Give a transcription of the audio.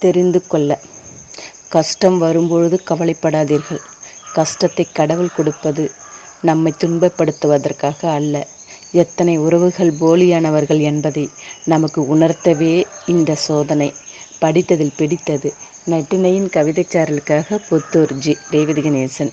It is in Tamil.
தெரிந்து கொள்ள கஷ்டம் வரும்பொழுது கவலைப்படாதீர்கள். கஷ்டத்தை கடவுள் கொடுப்பது நம்மை துன்பப்படுத்துவதற்காக அல்ல. எத்தனை உறவுகள் போலியானவர்கள் என்பதை நமக்கு உணர்த்தவே இந்த சோதனை. படித்ததில் பிடித்தது. நட்டினையின் கவிதைச்சாரலுக்காக புத்தூர் ஜி. ரேவதி கணேசன்.